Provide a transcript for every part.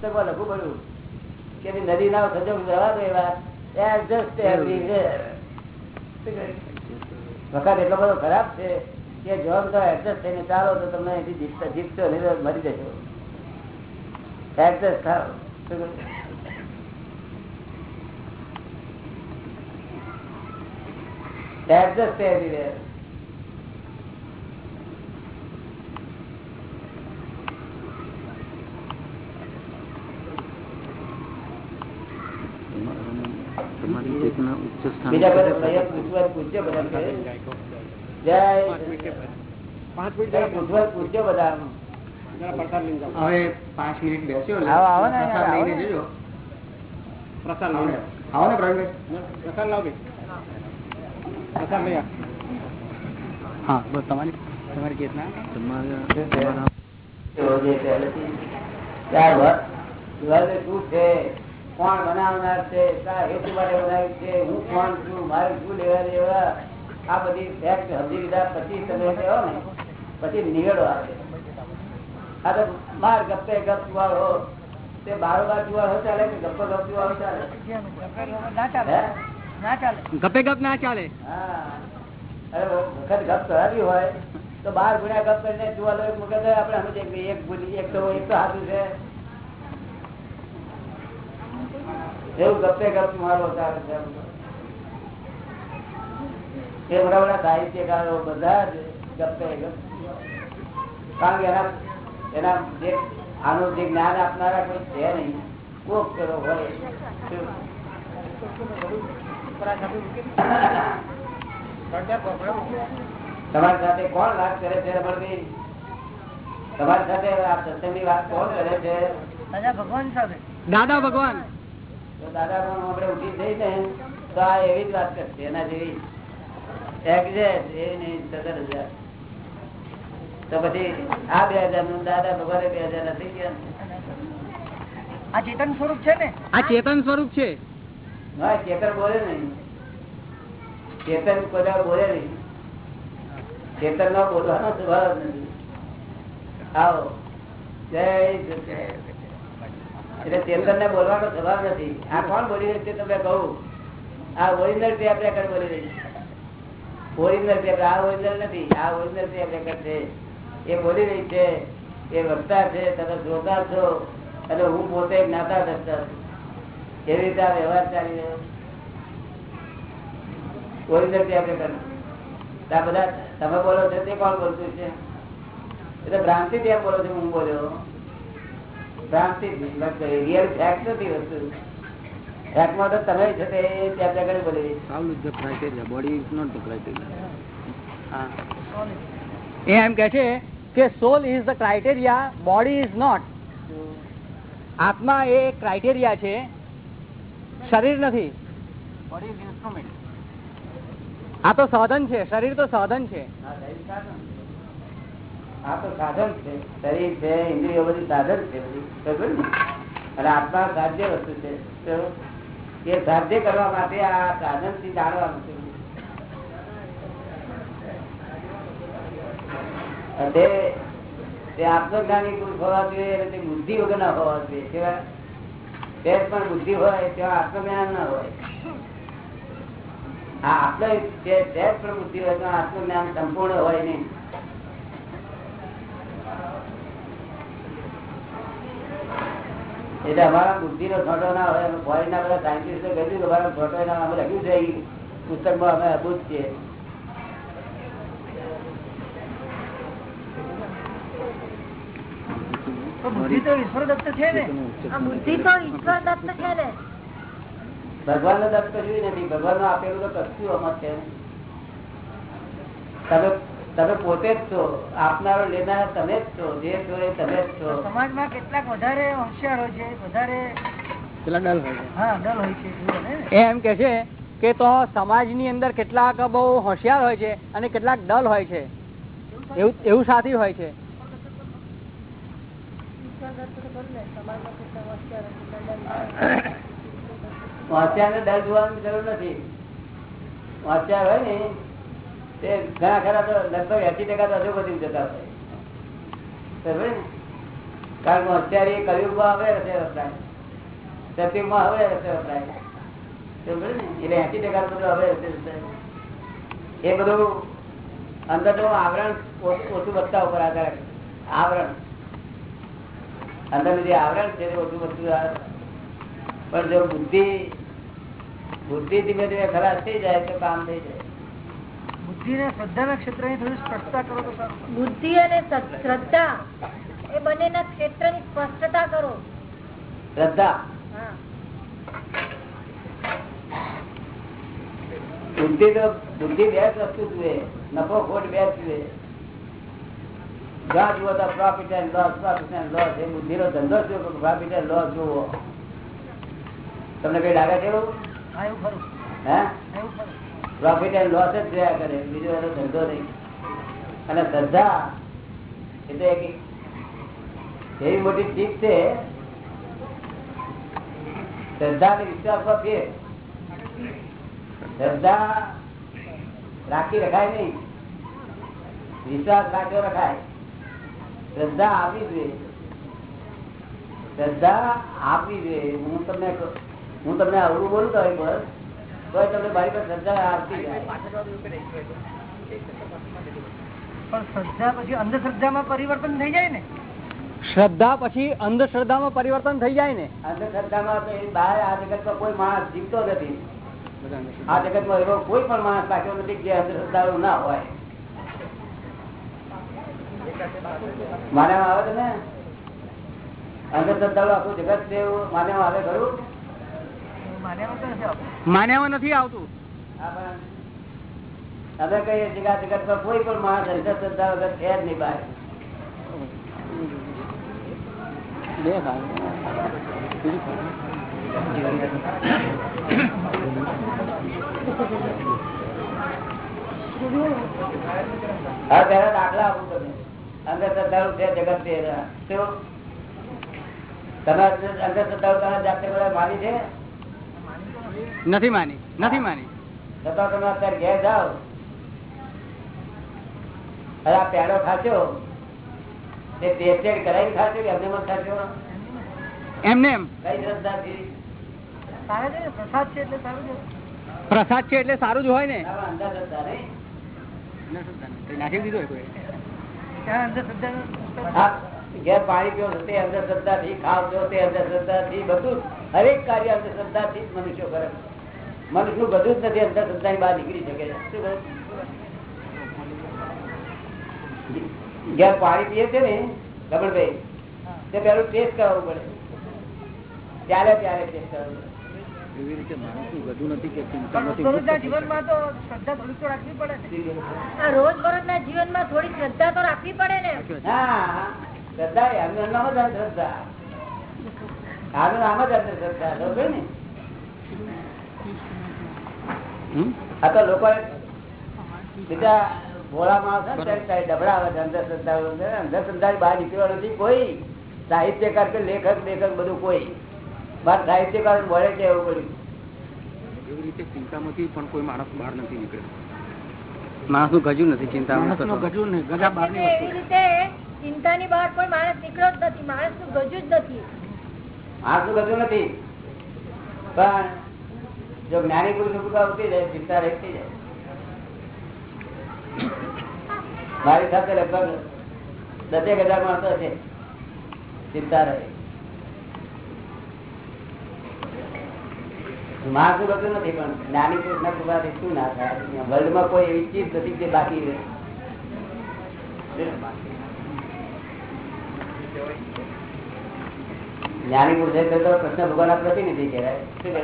પુસ્તકમાં લખવું પડ્યું. કે નદી ના સંજોગ જવા દો એવા. વખત એટલો બધો ખરાબ છે કે જો તો એડજસ્ટ થઈને ચાલો તો તમને અહીંથી જીતશો નહીં તો મરી જશો. એડજસ્ટ થાવ. શું કહ્યું? Adjust everywhere. તમારી ચેતના ઉચ્ચ સ્થાન બીજા બધા પૂછજો બધા જય પૂછજો બધા. હવે પાંચ મિનિટ બેસ્યો આવો, આવો ને, પ્રસાદ લઈને જજો. આવો ને. આવો ને પ્રવીણભાઈ. હા બસ તમારી તમારી ચેતના તમારા કોણ બનાવનાર છે કયા હેતુ માટે બનાવ્યું છે હું કોણ છું મારે શું લેવા દેવા? આ બધી ફેક્ટ સમજી લીધા પછી તમે કહો ને પછી નીકળો આવે આ તો માર ગપ્પે ગપ વાળો તે બારો બાર વાળો ચાલે કે ગપ્પો ગપ વાળો ચાલે? ગપે ગપ ના ચાલે. હા. અરે વખત ગપ કરાવી હોય. તો બાર ગુણ્યા ગપ કરીને જુવાલો એક મુકે તો આપણે સમજીએ એક ભૂલી એક તો એક તો હાથું છે. એવું ગપે ગપ મારો વધારે છે એ બધા બધા સાહિત્યકારો બધા જ ગપે ગપ કારણ કે એના એના જે આનું જે જ્ઞાન આપનારા કોઈ છે નહીં. કોક પેલો હોય. તમારી સાથે કોણ વાત કરે છે રમણભાઈ તમારી સાથે આ સત્સંગની વાત કોણ કરે છે? દાદા ભગવાન તો દાદા પણ આપણે ઉઠી જઈ ને તો આ એવી જ વાત કરશે એના જેવી. નહીં સત્તર હજાર. તો પછી આ બે હજારનું દાદા ભગવાને બે હજાર નથી ગયા. આ ચેતન સ્વરૂપ છે ને? આ ચેતન સ્વરૂપ છે. હા ચેતન બોલે નહીં. ચેતન કોઈ બોલે નહીં. ચેતન નો બોલવાનો સ્વભાવ નથી. આવો. જય સચ્ચિદાનંદ. એટલે ચેતન ને બોલવાનો સ્વભાવ નથી. આ કોણ બોલી રહ્યું છે તમે કહું. આ ઓરિજિનલ ટેપ રેકર્ડ બોલી રહી ઓરિજિનલ ટેપ આ ઓરિજિનલ નથી. આ ઓરિજિનલ ટેપ રેકર્ડ છે. એ બોલી રહી છે. એ વક્તા છે. તમે શ્રોતા છો. અને હું પોતે જ્ઞાતા દ્રષ્ટા છું. રીતે આ વ્યવહાર ચાલી રહ્યો? ઓરિજિનલ ટેપ રેકર્ડ આ બધા તમે બોલો છો તે કોણ બોલતું છે? એટલે ભ્રાંતિ ત્યાં બોલો છો હું બોલ્યો. ભ્રાંતિ રિયલ ફેક્ટ નથી વસ્તુ. ફેક્ટમાં તો તમે છે તે ત્યાં આગળ બોલી રહી છે. Soul is the criteria, body is not the criteria. હા. એ એમ કે છે કે soul is the criteria body is not આત્મા એ ક્રાઇટેરિયા છે. શરીર નથી. આ તો સાધન છે. શરીર તો સાધન છે. શરીર છે, ઇન્દ્રિયો બધી સાધન છે બધી? અને આત્મા સાધ્ય વસ્તુ છે. એ સાધ્ય કરવા માટે આ સાધનથી જાણવાનું છે. તે- આત્મજ્ઞાની પુરુષ હોવા જોઈએ તે બુદ્ધિ વગર ના હોવા જોઈએ. કેવા તે પણ બુદ્ધિ હોય, તેવા આત્મજ્ઞાન ના હોય. આ આત્મ બુદ્ધિ હોય તો આત્મજ્ઞાન સંપૂર્ણ હોય નહીં. એટલે અમારા બુદ્ધિ નો છોટો ના હોય ફોરેન ના બધા સાયન્ટિસ્ટો કહ્યું કે અમારા છોટો ના અમે લખ્યું છે પુસ્તકમાં અમે અભૂત છીએ. બુદ્ધિ તો ઈશ્વર દત્ત છે ને? બુદ્ધિ તો ઈશ્વર દત્ત છે ને? ભગવાન નો દત્ત કશું નથી ભગવાન આપેલું તો કશું આમાં છે. તમે તમે પોતે જ છો આપનારો લેનાર તમે જ છો જે છો એ તમે જ છો. સમાજમાં કેટલાક વધારે હોશિયાર હોય છે વધારે પેલા ડલ હોય છે. હા ડર હોય છે એવું બને એમ કે છે કે તો સમાજની અંદર કેટલાક બહુ હોશિયાર હોય છે અને કેટલાક ડલ હોય છે. એવું એવું સાથી હોય છે. હોશિયાર ને ડર જોવાની જરૂર નથી. હોશિયાર હોય ને તે ઘણા ખરા તો લગભગ એસી ટકા તો હજુ બધું જતા હોય? કારણ કે અત્યારે કયુગમાં હવે રસ્તે વપરાય સતયુગમાં હવે રસ્તે વપરાય એટલે એસી ટકા બધું હવે રસ્તે. એ બધું અંદરનું આવરણ ઓછું વધતા ઉપર આધાર. આવરણ અંદરનું જે આવરણ છે તે ઓછું વધતું. પણ જો બુદ્ધિ બુદ્ધિ ધીમે ધીમે ખરાબ થઈ જાય તો કામ થઈ જાય બુદ્ધિ ને શ્રદ્ધાના ક્ષેત્રની થોડી સ્પષ્ટતા કરો તો સારું. બુદ્ધિ અને શ્રદ્ધા એ બંનેના ક્ષેત્રની સ્પષ્ટતા કરો. શ્રદ્ધા? બુદ્ધિ તો બુદ્ધિ બે જ વસ્તુ જુએ. નફો ખોટ બે જુએ. જ્યાં જુઓ તો profit and loss profit and loss એ બુદ્ધિ નો ધંધો જ જુઓ પ્રોફિટ એન્ડ લોસ જુઓ. તમને કઈ લાગે છે એવું? હા એવું ખરું. હે એવું ખરું. પ્રોફિટ એન્ડ લોસ જ જોયા કરે, બીજો એનો ધંધો નહીં. અને શ્રદ્ધા એ તો એક એવી મોટી ચીજ છે શ્રદ્ધા ને વિશ્વાસમાં ફેર. શ્રદ્ધા રાખી રખાય નહીં. વિશ્વાસ રાખ્યો રખાય. શ્રદ્ધા આપવી જોઈએ શ્રદ્ધા આપવી જોઈએ હું તમને હું તમને અવરું બોલતો હોય બસ તો તમને મારી પર શ્રદ્ધા આવતી પણ શ્રદ્ધા પછી અંધશ્રદ્ધામાં પરિવર્તન થઈ જાય ને? શ્રદ્ધા પછી અંધશ્રદ્ધામાં પરિવર્તન થઈ જાય ને? અંધશ્રદ્ધામાં તો એ બહાર આ જગતમાં કોઈ માણસ જીવતો નથી. આ જગતમાં એવો કોઈ પણ માણસ રાખ્યો નથી જે અંધશ્રદ્ધાળુ ના હોય. માનવામાં આવે છે ને અંધશ્રદ્ધાળુ આખું જગત છે એવું માનવામાં આવે ખરું? માન્યામાં નથી આવતું. અમે કહીએ જગા જગત આ કોઈ પણ માણસ અંધશ્રદ્ધા વગર છે જ નહીં બહાર. હા દાખલા આપું તમે અંધશ્રદ્ધાળુ છે જગત છે તમે અંધશ્રદ્ધાળુ તમે જાતે બધા માની છે? નથી માની નથી માની. છતાં તમે અત્યારે ઘેર જાઓ. આ પેડો ખાશો. તે ટેસ્ટેડ કરાવી ખાશો કે અમને મત ખાશો? એમને એમ. કઈ શ્રદ્ધાથી સારા છે ને પ્રસાદ છે એટલે સારું છે પ્રસાદ છે એટલે સારું જ હોય ને. અંધશ્રદ્ધા નહીં. નાખી દીધો કોઈ? અંધશ્રદ્ધા ઘેર પાણી પીવો તે અંધશ્રદ્ધાથી ખાવ છો તે અંધશ્રદ્ધાથી બધું હરેક કાર્ય અંધશ્રદ્ધાથી જ મનુષ્યો કરે મનુષ્ય બધું જ નથી અંધશ્રદ્ધાની બહાર નીકળી શકે છે. ઘેર પાણી પીએ છે ને રમણભાઈ તે પેલું ટેસ્ટ કરાવવું પડે. ત્યારે ત્યારે ટેસ્ટ કરાવવું પડે. એવી રીતે માણસનું ગધું નથી કે ચિંતા નથી રોજના જીવનમાં તો શ્રદ્ધા થોડી તો રાખવી પડે રોજ આ રોજબરોજના જીવનમાં થોડી શ્રદ્ધા તો રાખવી પડે ને. હા. શ્રદ્ધા એ આનું જ અંધશ્રદ્ધા આનું નામ જ અંધશ્રદ્ધા બરોબર ને? આ તો લોકો બીજા ભોળા માણસ છે ને ત્યારે ત્યારે ડબડા આવે છે અંધશ્રદ્ધા અંધશ્રદ્ધા બહાર નીકળવા નથી કોઈ. સાહિત્યકાર કે લેખક લેખક બધું કોઈ. બાર સાહિત્યકાર મળે છે એવું બધું. એવી રીતે ચિંતામાંથી પણ કોઈ માણસ બહાર નથી નીકળ્યો. માણસનું ગજું નથી ચિંતા ગજુ ને ગજા વસ્તુ. રીતે ચિંતાની બહાર પણ માણસ નીકળ્યો જ નથી માણસનું ગજું જ નથી. માણસ શું ગજું નથી. પણ જો જ્ઞાની પુરુષ ઉઠી જાય, ચિંતા રહેતી જાય. મારી સાથે લગભગ દસેક હજાર માણસો છે ચિંતા રહે. માણસું બધું નથી, પણ જ્ઞાની પુરુષ ના કૃપાથી શું ના થાય? વર્લ્ડમાં કોઈ એવી ચીજ નથી જે બાકી રહે. જ્ઞાની પુરુષે તો કૃષ્ણ ભગવાન પ્રતિનિધિ કહેવાય? શું કહેવાય?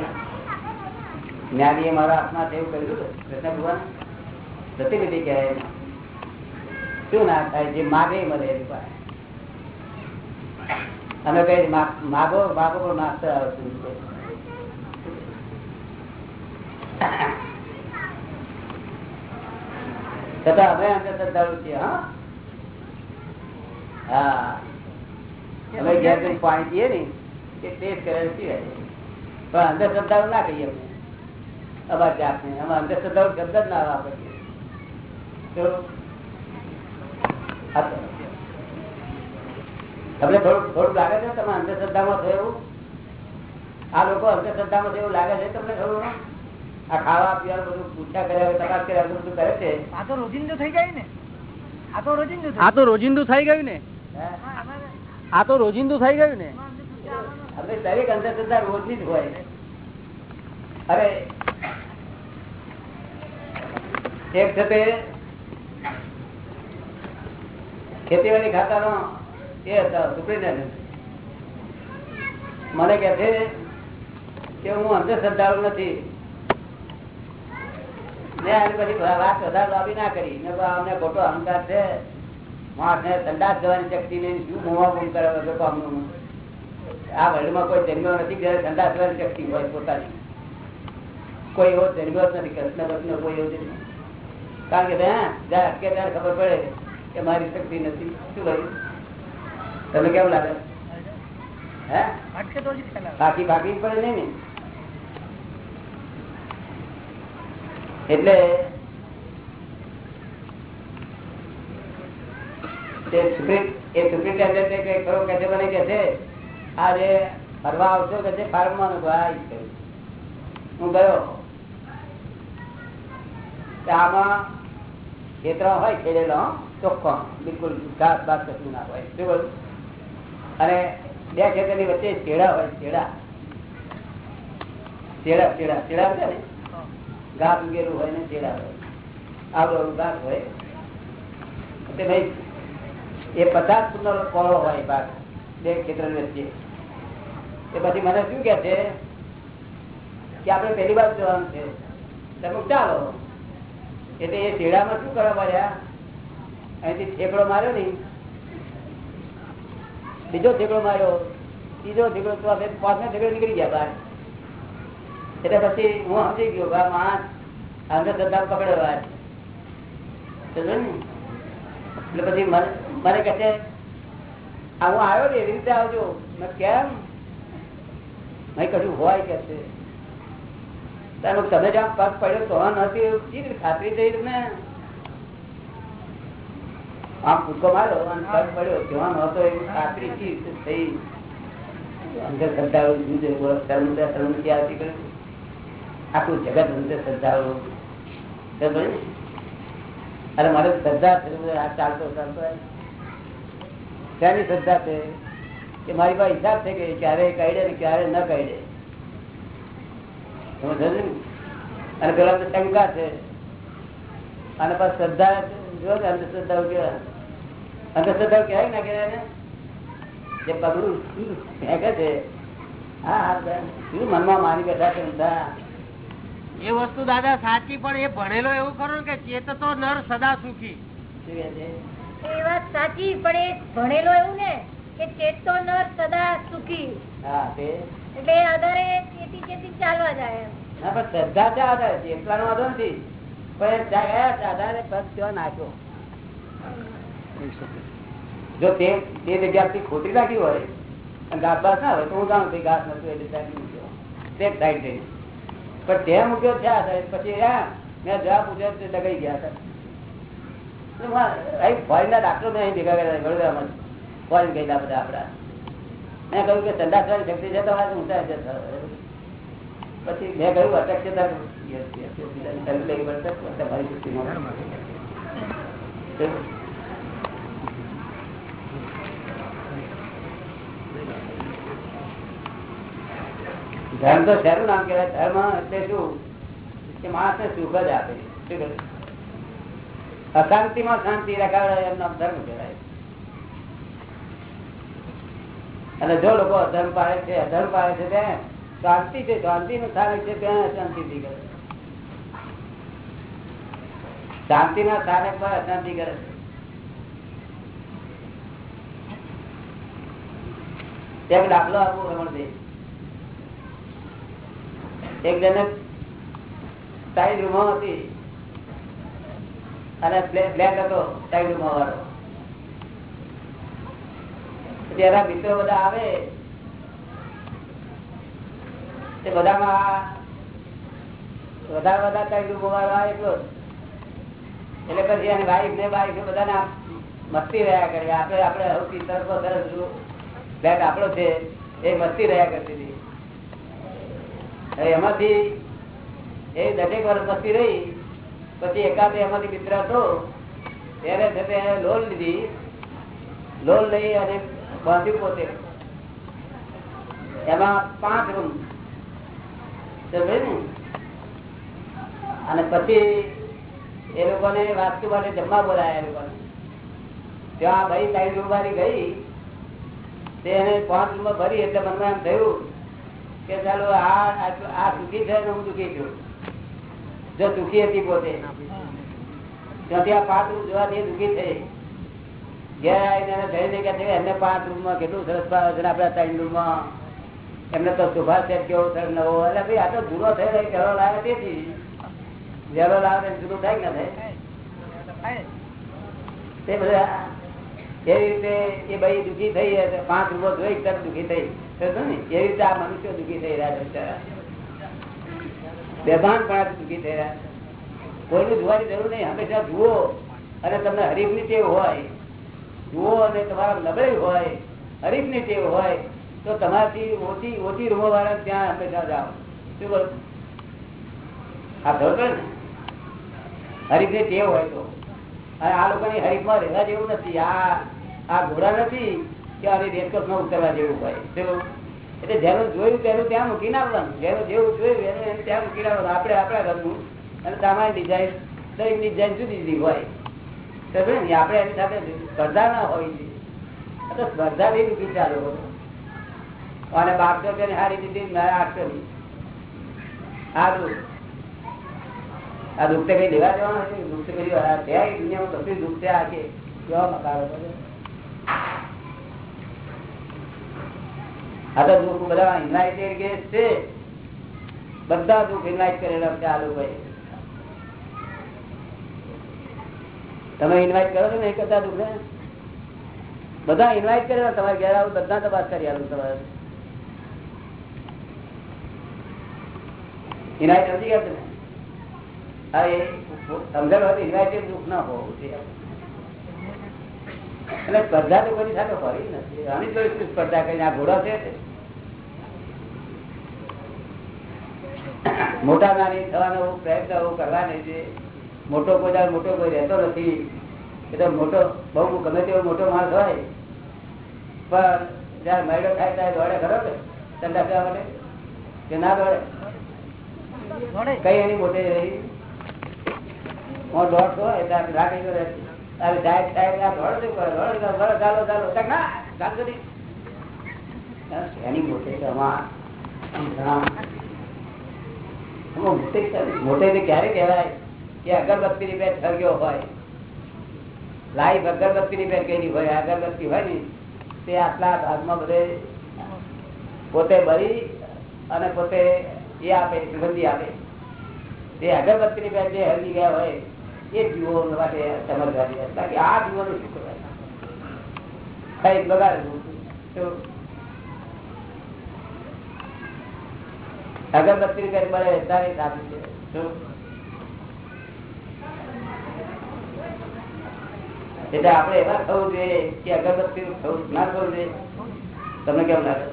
મારા હાથમાં એવું કર્યું કૃષ્ણ ભગવાન પ્રતિનિધિ કહેવાય શું ના થાય? જે માગે મળે એની અમે કઈ માગો માગો, પણ માગતા આવતું. છતાં અમે અંદર શ્રદ્ધાળુ હા? હા. અમે ઘેર કઈ પાણી પીએ ને એ ટેસ્ટ કરે પીએ પણ અંધશ્રદ્ધા ના કહીએ અમે. અમારી જાતને અમે અંધશ્રદ્ધા શબ્દ જ ના વાપરીએ. તો તમને થોડું થોડું લાગે છે તમે અંધશ્રદ્ધામાં થયું એવું? આ લોકો અંધશ્રદ્ધામાં થયું એવું લાગે છે તમને થોડું આ ખાવા પીવાનું બધું પૂછા કર્યા તપાસ કર્યા બધું કરે છે? આ તો રોજિંદુ થઈ ગયું ને. આ તો રોજિંદુ થઈ આ તો રોજિંદુ થઈ ગયું ને? હે? આ તો રોજિંદુ થઈ ગયું ને. દરેક અંધશ્રદ્ધા રોજની જ હોય. અરે, એક તે ખેતીવાડી ખાતાનો એ હતા, સુપ્રિન્ટેન્ડન્ટ. મને કહે છે કે હું અંધશ્રદ્ધાળુ નથી. મેં આની પછી વાત વધારે લાંબી ના કરી. અમને ખોટો અહંકાર છે. માણસને સંદાસ કરવાની શક્તિ નહીં. શું મોવા ગુમ કરે વગર પામનું આ વર્લ્ડમાં કોઈ જન્મ્યો નથી જયારે સંદાસ કરવાની શક્તિ હોય પોતાની. કોઈ એવો જન્મ્યો જ નથી કૃષ્ણ કૃષ્ણ કોઈ એવો જન્મ્યો કારણ કે ત્યાં જ્યાં અટકે ત્યારે ખબર પડે કે મારી શક્તિ નથી. શું કહ્યું? તમને કેમ લાગે? હે. બાકી બાકી પડે નહીં ને. એટલે તે સુપ્રીમ એ સુપ્રિન્ટેન્ડન્ટ એ કે ખરો કે મને કે છે આ જે ફરવા આવશો કે છે, ફાર્મમાં આ હું ગયો. આમાં ખેતર હોય ખેડેલો ચોખ્ખો, બિલકુલ ઘાસ બાસ કશું ના હોય, શું? અને બે ખેતરની વચ્ચે ચેડા હોય ચેડા ચેડા ચેડા ચેડા છે ને ઘાસ ઉગેલું હોય ને ચેડા હોય. આવડું ઘાસ હોય. તે ભાઈ એ પચાસ ફૂટનો કોળો હોય ભાગ બે ખેતર એ પછી મને શું કે છે કે આપણે પહેલી વાર જવાનું છે. તમે ચાલો. એટલે એ શેડામાં શું કરવા પડ્યા? અહીંથી ઠેકડો માર્યો ને બીજો ઠેકડો માર્યો. ત્રીજો ઠેકડો આપણે પાંચમો ઠેકડો નીકળી ગયા બહાર. એટલે પછી હું સમજી ગયો આ માણસ અંધશ્રદ્ધા પકડ્યો ને? એટલે પછી મને મને કહે છે હું આવ્યો ને એવી રીતે આવજો. મેં કેમ? મેં કહ્યું, હોય કે છે. તમે જ્યાં પગ પડ્યો તો નથી એવું ખાતરી થઈ તમને આમ કૂદકો માર્યો અને પગ પડ્યો જોવા નહોતો એવું ખાતરી થઈ. અંદર શ્રદ્ધાળુ ધર્મ ધર્મ આવતી કર્યું આખું જગત અંદર શ્રદ્ધાળુ. અરે મારે શ્રદ્ધા ચાલતો ચાલતો. શાની શ્રદ્ધા છે? કે મારી પાસે હિસાબ છે કે ક્યારે કાઢે ને ક્યારે ન કાઢે. અને પેલા તો શંકા છે. અને પછી શ્રદ્ધા જો ને અંધશ્રદ્ધા કેવા? અંધશ્રદ્ધા કહેવાય ના કહેવાય ને જે પગલું ફેંકે છે. હા હા શું મનમાં મારી બેઠા છે એ વસ્તુ દાદા સાચી પણ એ ભણેલો એવું ખરું કે કે ચેતતો નર સદા સુખી. શું એ વાત સાચી પણ એ ભણેલો એવું ને કે ચેતો નર સદા સુખી. એટલે આધારે ચેતી ચેતી ચાલવા જાય ના પણ શ્રદ્ધા છે આધારે છે વાંધો નથી. પણ આધારે પગ ત્યાં નાખ્યો. જો તે તે જગ્યાથી ખોટી નાખી હોય અને ઘાસ બાસ ના હોય તો હું જાણું ઘાસ નતું એટલે મૂક્યો. તે સાઈડ પણ તે મૂક્યો છે આધારે પછી હા મેં જવાબ પૂછ્યો તે ડગાઈ ગયા હતા. ફોરેનના ડાક્ટરો મેં અહીં ભેગા કર્યા વડોદરામાં ફોરેન ગયેલા બધા આપડા મેં કહ્યું કે સંદાસ કરવાની શક્તિ છે તમારે ઊંચા છે પછી મેં કહ્યું અટકશે તાર. yes, yes, yes, બીજાની તરફ લેવી પડશે તમારી શક્તિમાં. ધર્મ તો શેનું નામ કહેવાય. ધર્મ એટલે શું? કે માણસ ને સુખ જ આપે. શું કહે? અશાંતિમાં શાંતિ રખાવે એમનો ધર્મ કહેવાય. અને જો લોકો અધર્મ પાડે છે, અધર્મ પાડે છે ત્યાં શાંતિ છે શાંતિ નું સ્થાનક છે ત્યાં અશાંતિ થી કરે શાંતિ ના સ્થાનક પર અશાંતિ કરે છે. એક દાખલો આપવો રમણભાઈ. એક જણે સાઈડ રૂમો હતી. અને બ્લેક હતો એના મિત્રો બધા આવે. તે બધામાં વધારે વધારે સાઈડ વાળો આવે એટલો એટલે પછી એની વાઈફ ને વાઈફ બધાને મસ્તી રહ્યા કરે. આપડે આપડે સૌથી તરફ સરસ ફ્લેટ આપણો છે, એ મસ્તી રહ્યા કરતી હતી. એમાંથી એ દરેક વર્ષ મસ્તી રહી. પછી એકાદ એમાંથી મિત્ર હતો, ત્યારે છે લોન લીધી. લોન લઈ અને બાંધ્યું પોતે. એમાં પાંચ રૂમ. ને? અને પછી એ લોકોને વાસ્તુ માટે જમવા બોલાયા એ લોકોને. ત્યાં ભાઈ સાઈડ રૂમવાળી ગઈ. તેને પાંચ રૂમમાં ભરી એટલે મનમાં એમ થયું કે ચાલો આ આ- સુખી છે હું દુઃખી છું. જો દુઃખી હતી પોતે. પાંચ રૂમ જોવાથી દુઃખી થઈ. ઘેર આવીને રૂમમાં કેટલું સરસ ભાવે છે આપણા ત્રણ એમને તો સુભાષ સેટ કેવો સરસ નવો. એટલે ભાઈ આ તો જૂનો થયેલો એ ઘરો લાવે તેથી? ઘરો લાવે જૂનો થાય ના થાય? તે બધા એવી રીતે એ ભાઈ દુઃખી થઈ, પાંચ રૂપો જોઈ તરફ દુઃખી થઈ. ને? એવી રીતે આ મનુષ્ય દુઃખી થઈ રહ્યા છે. બેભાન પણ સુખી છે. કોઈનું જોવાની જરૂર નહીં. હંમેશા જુઓ અને તમને હરીફની ટેવ હોય. જુઓ અને તમારા નબળી હોય, હરીફની ટેવ હોય, તો તમારાથી ઓછી ઓછી રૂમો વાળા ત્યાં હંમેશા જાઓ. શું કરું આ ખબર ને? હરીફની ટેવ હોય તો. અને આ લોકોની હરીફમાં રહેવા જેવું નથી. આ આ ઘોડા નથી કે આની રેસકોર્સમાં ઉતરવા જેવું હોય. શું? એટલે જેનું જોયું તેનું ત્યાં મૂકી નાખવાનું જેનું જેવું જોયું એનું એને ત્યાં મૂકી નાખવાનું આપણે આપણા ઘરનું અને તમારી ડિઝાઇન દરેક ડિઝાઇન જુદી જુદી હોય. સમજે ને? આપણે એની સાથે સ્પર્ધા ના હોય છે તો સ્પર્ધા બી મૂકી ચાલુ અને બારસો રૂપિયાની હારી દીધી મારે આઠસો ની આ દુઃખ. તો કઈ લેવા દેવાનું દુઃખ તો કઈ દુનિયામાં કશું દુઃખ છે આ છે કેવા મકારો છે આ દુઃખ બધા ઇન્વાઇટેડ ગેસ છે. બધા દુઃખ ઇન્વાઇટ કરેલા છે આ લોકોએ. તમે ઇન્વાઇટ કરો છો ને એ કરતા દુઃખ ને? બધા ઇન્વાઇટ કરેલા તમારે ઘેર આવું, બધા તપાસ કરી આવું તમારે. ઇન્વાઇટ નથી કરતું ને? હા, એ સમજણ હોય ઇન્વાઇટેડ દુઃખ ના હોવું જોઈએ. એટલે સ્પર્ધા તો કોઈ સાથે હોય નથી. આની તો સ્પર્ધા કરીને આ ઘોડા છે મોટા નાની થવાનો પ્રયત્ન એવું કરવાની છે. મોટો કોઈ મોટો કોઈ રહેતો નથી. એટલે મોટો બહુ ગમે તેવો મોટો માણસ હોય. પણ જયારે મહિલો થાય ત્યારે દોડે ખરો કે? ઠંડા પીવા માટે? કે ના દોડે? કઈ એની મોટી રહી? હું દોડતો હોય ત્યારે રાખી મોટી ક્યારે કહેવાય કે અગરબત્તી ની પેટ સળગ્યો હોય. લાઈફ અગરબત્તી ની પેટ કઈ હોય, અગરબત્તી હોય ને, તે આટલા ભાગમાં બધે પોતે ભરી અને પોતે એ આપે સુગંધી આપે. તે અગરબત્તી ની પેટ જે હરગી ગયા હોય એ જીવો માટે સમજદારી. બાકી આ જીવોનું શું કરવાનું ની મળે તારી સાચું છે. એટલે આપણે એવા થવું જોઈએ કે અગરબત્તી થવું ના થવું જોઈએ. તમને કેમ લાગે?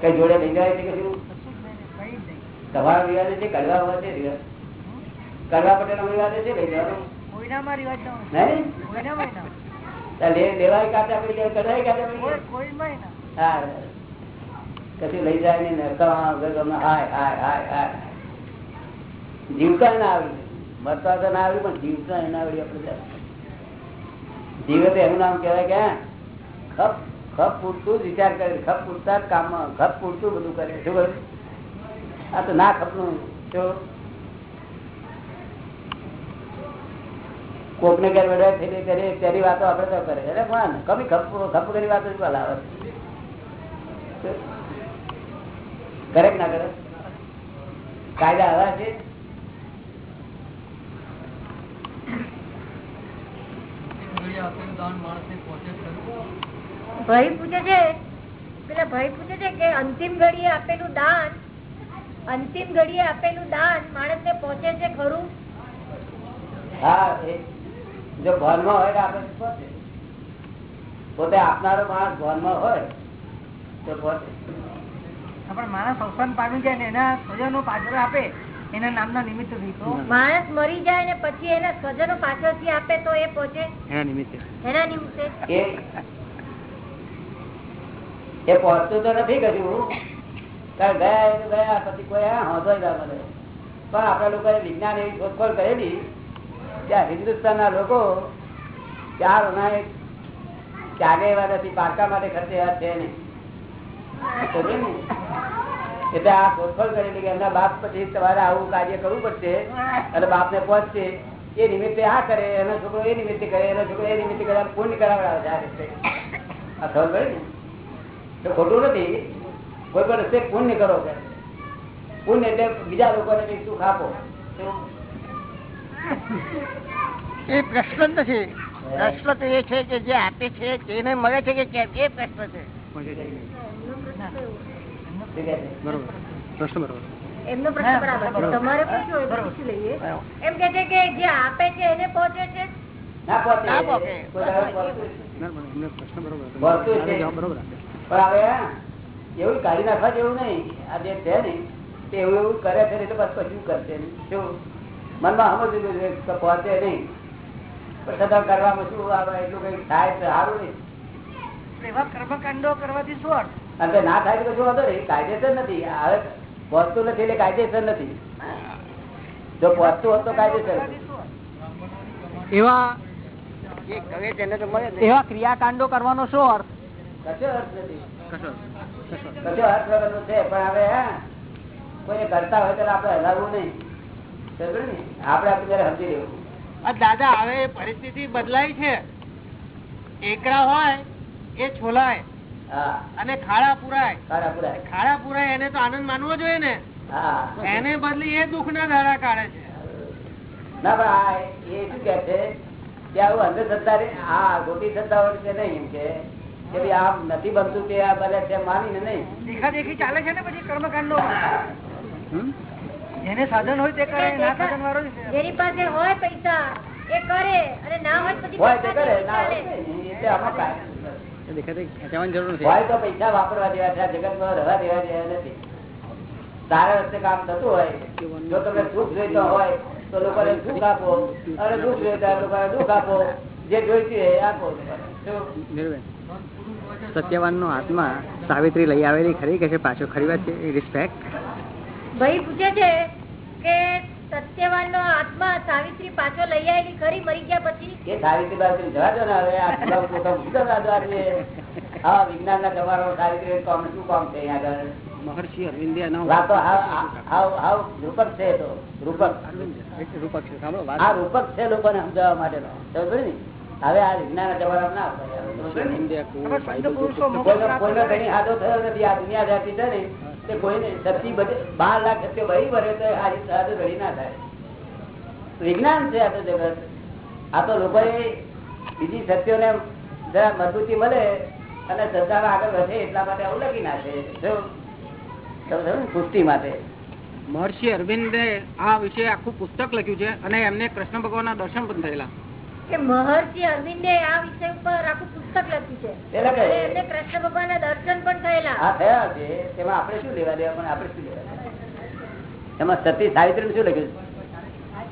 કઈ જોડે લઈ જાય છે કે શું? તમારા રિવાજ છે કડવા છે રિવાજ કડવા પટેલ નો રિવાજ છે ભાઈ લેવાય પડી પડી ના. હા. કશું લઈ જાય ને કવા હાય હાય હાય હાય. જીવતા ના આવડ્યું મરતા તો ના આવડ્યું પણ જીવતા ના આવડ્યું આપણે જીવે એનું નામ કહેવાય કે ખપ ખપ પૂરતું જ વિચાર કરે ખપ પૂરતા જ કામમાં ખપ પૂરતું બધું કરે શું આ તો ના ખપનું શું? કોક ને ઘેર વડે થઈ ત્યારે તેની વાતો આપડે તો કરે અરે કોણ કમી ખપ ખપ કરી વાતો જ ભલા આવે? કરે ના કરે? કાયદા આવા છે? ભાઈ પૂછે છે પેલા ભાઈ પૂછે છે કે અંતિમ ઘડીએ આપેલું દાન અંતિમ ઘડીએ આપેલું દાન માણસ ને પહોંચે છે ખરું? હા જો ભાનમાં હોય તો આપણે પહોંચે પોતે આપનારો માણસ ભાનમાં હોય તો પહોંચે પણ માણસ અવસાન પામી જાય ને એના સ્વજનો પાછળ આપે એના નામના નિમિત્તથી તો. માણસ મરી જાય ને પછી એના સ્વજનો પાછળથી આપે તો એ પહોંચે એના નિમિત્તે. એના નિમિત્તે? એ એ પહોંચતું તો નથી કર્યું કારણ ગયા ગયા પછી કોઈ હા હોતો જ પણ આપણા લોકોએ વિજ્ઞાન એવી શોધખોળ કરેલી ત્યાં હિન્દુસ્તાનના લોકો ચાર અનાય ત્યાગે એવા નથી, પારકા માટે ખર્ચે એવા છે નહીં. એટલે આ શોધખોળ કરેલી કે એમના બાપ પછી તમારે આવું કાર્ય કરવું પડશે અને બાપને પહોંચશે, એ નિમિત્તે આ કરે, એનો છોકરો એ નિમિત્તે કરે, એનો છોકરો એ નિમિત્તે કરે પુણ્ય કરાવડાવે આ રીતે. આ ખબર પડે ને? ખોટું નથી. કોઈ પણ રસ્તે પુણ્ય કરો કે. પુણ્ય એટલે બીજા લોકોને સુખ આપો? એ પ્રશ્ન નથી. પ્રશ્ન તો એ છે કે જે આપે છે તેને મળે છે કે કેમ એ પ્રશ્ન છે. શું કહે છે? બરોબર. પ્રશ્ન બરોબર. એમનો પ્રશ્ન બરાબર તમારે પૂછવું હોય તો પૂછી લઈએ. એમ કે છે કે જે આપે છે એને પહોંચે છે? એવું કાઢી નાખવા જેવું નહીં. આ જે છે ને તે એવું એવું કરે છે એટલે બસ કશું કરશે? નહીં શું? મનમાં સમજવું જોઈએ પહોંચે નહીં. છતાં કરવામાં શું આવે એટલું કઈ થાય સારું નહીં. એવા કર્મકાંડો કરવાથી શું અર્થ? અને ના થાય તો કશું વાંધો નહીં કાયદેસર નથી. હવે પહોંચતું નથી એટલે કાયદેસર નથી. જો પહોંચતું હોત તો કાયદેસર એવા જે કરે તેને તો મળે જ ને. એવા ક્રિયાકાંડો કરવાનો શું અર્થ? કશો અર્થ નથી. કશો અર્થ વગરનું છે પણ હવે હા કોઈને કરતા હોય ત્યારે આપણે હલાવવું નહીં. દાદા હવે પરિસ્થિતિ બદલાય છે. એકરા હોય એ છોલાય. અને ખાડા પુરાય. ખાડા પુરાય. એને તો આનંદ માનવો જોઈએ ને? એને બદલી એ દુઃખ ના ધારા કાઢે છે. ના ભાઈ એ શું કે છે કે આવું અંધશ્રદ્ધા આ ગોટી શ્રદ્ધા છે નહીં એમ કે. કે આમ નથી બનતું તે આ બને છે માનીને નહીં. દેખા દેખી ચાલે છે ને પછી કર્મકાંડ હમ? જેને સાધન હોય તે કરે ના સાધન વાળો જેની પાસે હોય પૈસા એ કરે અને ના હોય પછી હોય તે કરે ના ચાલે. હોય તે નહીં. એ તો આમાં જરૂર નથી. હોય તો પૈસા વાપરવા દેવા છે આ જગતમાં રહેવા દેવા જેવા નથી. સારા રસ્તે કામ થતું હોય જો તમે સુખ જોઈતો હોય તો લોકોને સુખ આપો. અને દુઃખ જોઈતા લોકોને દુઃખ આપો. જે જોઈતું હોય એ આપો સત્યવાન નો આત્મા સાવિત્રી લઈ આવેલી ખરી કે છે પાછો? ખરી વાત છે રિસ્પેક્ટ ભાઈ પૂછે છે કે સત્યવાન નો આત્મા સાવિત્રી પાછો લઈ આવેલી ખરી મરી ગયા પછી? એ સાવિત્રી બાવિત્રી જવા દો ને હવે. હા વિજ્ઞાન ના જમાનો સાવિત્રી કામ શું કામ છે અહીંયા આગળ? મહર્ષિ અરવિંદે રૂપક છે તો રૂપક રૂપક છે સાંભળો આ રૂપક છે લોકોને સમજાવવા માટેનો. સમજો ને? હવે આ વિજ્ઞાન ના ના થયો. નથી. આ દુનિયા જાતિ છે ને તે કોઈને બધી બાર લાખ સત્યો બળી ભરે તો ના થાય. વિજ્ઞાન છે આ તો જગત. આ બીજી સત્યોને જરા મજબૂતી મળે અને શ્રદ્ધામાં આગળ વધે એટલા માટે આવું લખી નાખે? પુષ્ટિ માટે. મહર્ષિ અરવિંદે આ વિશે આખું પુસ્તક લખ્યું છે અને એમને કૃષ્ણ ભગવાનના દર્શન પણ થયેલા. કે મહર્ષિ અરવિંદે આ વિષય ઉપર આખું પુસ્તક લખ્યું છે. એ એમને કૃષ્ણ ભગવાન ના દર્શન પણ થયેલા. થયા છે. તેમાં આપણે શું લેવા દેવા? પણ આપણે શું લેવા એમાં સતી સાવિત્રી શું લખ્યું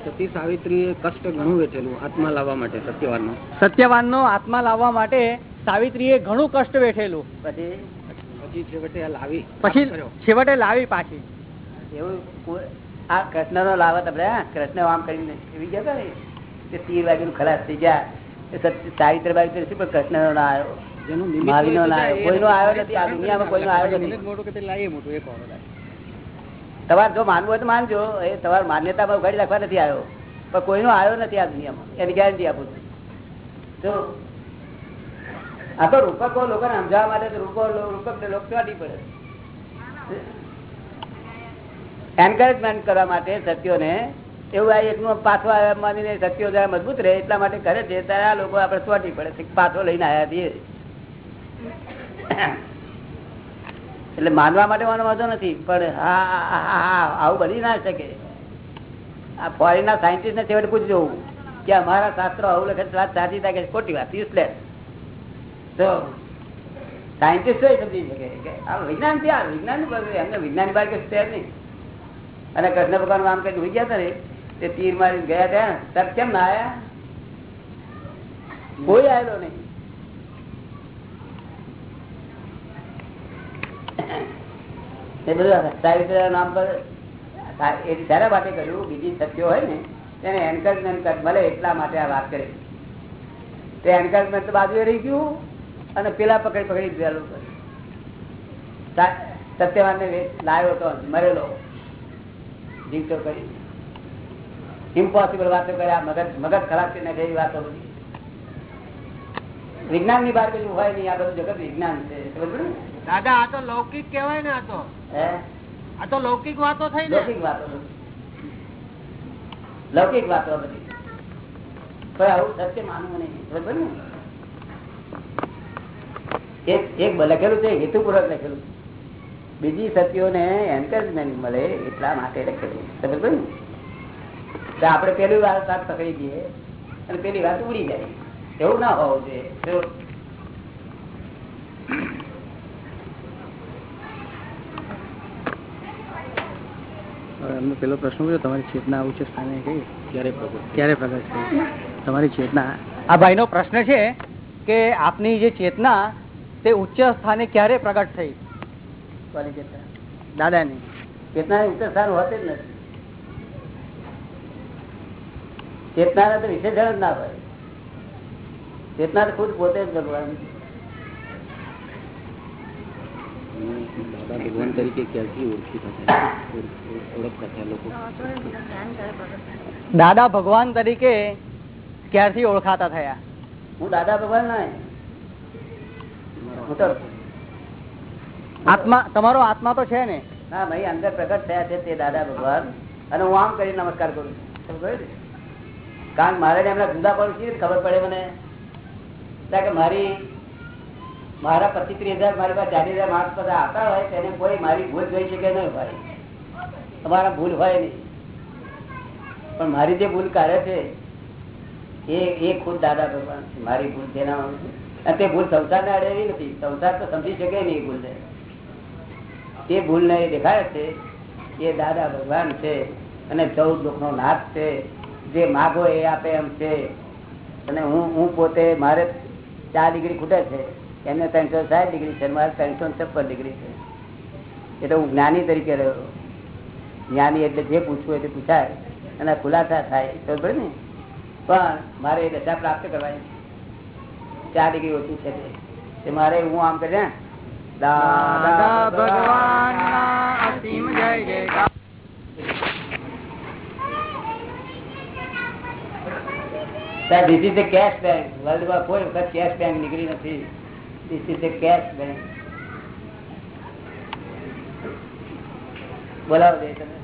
સતી સાવિત્રી કષ્ટ ઘણું વેઠેલું આત્મા લાવવા માટે સત્યવાનનો. સત્યવાનનો આત્મા લાવવા માટે સાવિત્રીએ ઘણું કષ્ટ વેઠેલું. પછી? પછી છેવટે લાવી પછી છેવટે લાવી પાછી. એવું આ કૃષ્ણ નો લાવત આપડે કૃષ્ણ આમ કરીને એવી ગયા તે તીર વાગીને ખલાસ થઈ ગયા સત્ય- સાવિત્ર બાવિત્ર છે પણ કૃષ્ણ નો ના આવ્યો તો ના આવ્યો. કોઈનો આવ્યો નથી. આ દુનિયામાં કોઈનો આવ્યો નથી. કે તમારે જો માનવું હોય તો માનજો. એ તમારે માન્યતામાં ઉઘાડી રાખવા નથી આવ્યો. પણ કોઈનો આવ્યો નથી આ દુનિયામાં. એની ગેરંટી આપું છું. જો આ તો રૂપકો લોકોને સમજાવવા માટે તો રૂપકો રૂપક ને લોક ચોટી પડે. એન્કરેજમેન્ટ કરવા માટે સત્યોને એવું આ એકનું પાછો આવ્યા માનીને શક્તિઓ જરા મજબૂત રહે એટલા માટે કરે છે ત્યારે આ લોકો આપણે ચોટી પડે પાછો લઈને આવ્યા છીએ. એટલે માનવા માટે માનો વાંધો નથી પણ હા હા, આવું બની ના શકે. આ ફોરેન ના સાયન્ટિસ્ટ ને છેવટે પૂછજો કે અમારા શાસ્ત્રો આવું લખે વાત સાચી થાય ખોટી વાત યુઝલેસ તો સાયન્ટિસ્ટ સમજી શકે કે આ વિજ્ઞાન ત્યાં વિજ્ઞાન એમને વિજ્ઞાન બાર કે નહીં. અને કૃષ્ણ ભગવાન આમ કઈ ગયા હતા ને તે તીર મારી ગયા ત્યાં તક કેમ ના આયા? કોઈ આવેલો નહીં. એ બધું સાહિત્ય નામ પર એ શાના માટે કર્યું, બીજી સત્યો હોય ને, તેને એન્કરેજમેન્ટ મળે એટલા માટે આ વાત કરી. તે એન્કરેજમેન્ટ બાજુએ રહી ગયું અને પેલા પકડી પકડી દીધેલું સત્યવાન લાવ્યો તો મરેલો. જીવતો કરી. ઇમ્પોસિબલ વાતો કર્યા મગજ મગજ ખરાબ કરી નાખે એવી વાતો બધી. વિજ્ઞાનની બહાર કશું હોય નહીં આ બધું જગત વિજ્ઞાન છે. દાદા આ તો લૌકિક કેવાય ને આ તો. આ તો લૌકિક વાતો થઈ ને. લૌકિક વાતો. લૌકિક વાતો બધી. પણ આવું સત્ય માનવું નહીં. બરોબર ને? એક એક લખેલું છે હેતુપૂર્વક લખેલું. બીજી સત્યોને એન્કરેજમેન્ટ મળે એટલા માટે લખેલું સમજ ને? તો આપણે પેલી વાર વાત પકડી દઈએ અને પેલી વાત ઉડી જાય. એવું ના હોવું જોઈએ. એમનો પેલો પ્રશ્ન પૂછ્યો તમારી ચેતના ઉચ્ચ સ્થાને કઈ? ક્યારે પ્રગટ ક્યારે પ્રગટ થઈ? તમારી ચેતના. આ ભાઈનો પ્રશ્ન છે કે આપની જે ચેતના તે ઉચ્ચ સ્થાને ક્યારે પ્રગટ થઈ? દાદાની. ચેતના ઉચ્ચ સ્થાન હોતે જ નથી. ચેતના તો વિશેષણ જ ના હોય. ચેતના ખુદ પોતે જ ભગવાન. દાદા ભગવાન તરીકે લોકો? દાદા ભગવાન તરીકે ક્યારથી ઓળખાતા થયા? હું દાદા ભગવાન ના આત્મા તમારો આત્મા તો છે ને? હા ભાઈ અંદર પ્રગટ થયા છે તે દાદા ભગવાન. અને હું આમ કરી નમસ્કાર કરું છું? કારણ મારે એમના જુદા કેવી રીતે ખબર પડે મને? કે મારી, મારા પચીસ ત્રીસ હજાર મારી પાસે ચાલીસ હજાર માણસ બધા આવતા હોય, તેને કોઈ મારી ભૂલ જોઈ શકે નહીં ભાઈ. તમારા ભૂલ હોય નહીં. પણ મારી જે ભૂલ કાઢે છે, એ એ ખુદ દાદા ભગવાન છે, મારી ભૂલ તેના અને તે ભૂલ સંસારને અડેલી નથી. સંસાર તો સમજી શકે નહીં એ ભૂલને તે ભૂલ ને દેખાય છે એ દાદા ભગવાન છે અને ચૌદ દુઃખ નો નાથ છે. જે માગો એ આપે એમ છે. અને હું હું પોતે, મારે ચાર ડિગ્રી ખૂટે છે. એમને ત્રણસો સાઠ ડિગ્રી છે મારે ત્રણસો છપ્પન ડિગ્રી છે. એટલે હું જ્ઞાની તરીકે રહ્યો. જ્ઞાની એટલે જે પૂછવું હોય તે પૂછાય. અને ખુલાસા થાય. ખબર પડે ને? પણ મારે એ દશા પ્રાપ્ત કરવાની ચાર ડિગ્રી ઓછી છે તે. તે મારે હું આમ કરી દાદા ભગવાન. This is the cash bank. વર્લ્ડમાં કોઈ વખત કેશ બેંક નીકળી નથી. This is the cash bank બોલાવો દે તમે.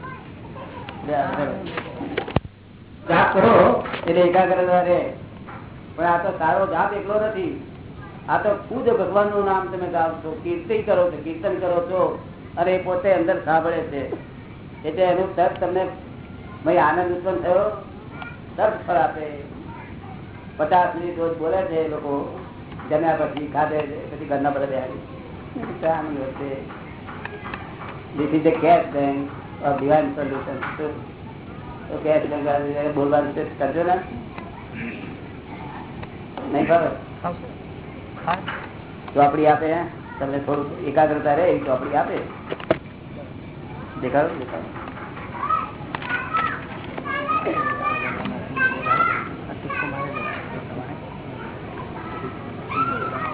કરો. એટલે એકાગ્રતા રહે. પણ આ તો સારો જાપ એકલો નથી. આ તો ખુદ ભગવાનનું નામ તમે ગાવ છો કીર્તિ કરો છો, કીર્તન કરો છો. અને એ પોતે અંદર સાંભળે છે. એટલે એનું તર્ક તમને આનંદ ઉત્પન્ન થયો? તર્ક ફળ આપે. પચાસ મિનિટ રોજ બોલે છે એ લોકો, જમ્યા પછી ખાધે પછી ઘરના બધા તો cash બોલવાનું કરજો ને. નહીં ખબર? ચોપડી આપે તમને થોડું એકાગ્રતા રહે એવી ચોપડી આપે. દેખાડો દેખાડો.